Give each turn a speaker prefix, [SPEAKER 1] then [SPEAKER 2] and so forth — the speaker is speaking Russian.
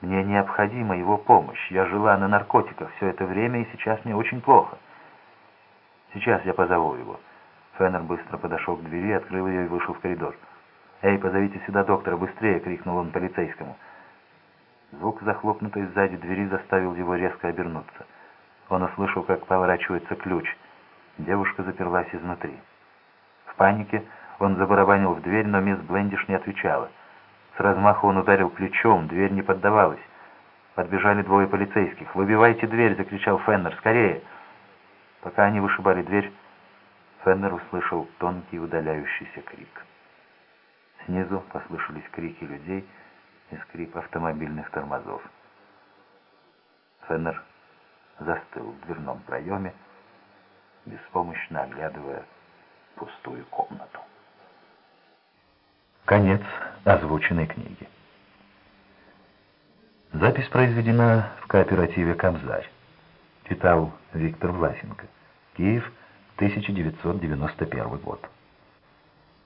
[SPEAKER 1] Мне необходима его помощь. Я жила на наркотиках все это время, и сейчас мне очень плохо. Сейчас я позову его». Феннер быстро подошел к двери, открыл ее и вышел в коридор. «Эй, позовите сюда доктора, быстрее!» — крикнул он полицейскому. Звук захлопнутой сзади двери заставил его резко обернуться. Он услышал, как поворачивается ключ. Девушка заперлась изнутри. В панике он забарабанил в дверь, но мисс Блендиш не отвечала. С размаху он ударил плечом, дверь не поддавалась. Подбежали двое полицейских. «Выбивайте дверь!» — закричал Феннер. «Скорее!» Пока они вышибали дверь, Феннер услышал тонкий удаляющийся крик. Снизу послышались крики людей и скрип автомобильных тормозов. Феннер застыл в дверном проеме, беспомощно оглядывая пустую комнату. Конец озвученной книги. Запись произведена в кооперативе «Кобзарь». Читал Виктор Власенко. Киев, 1991 год.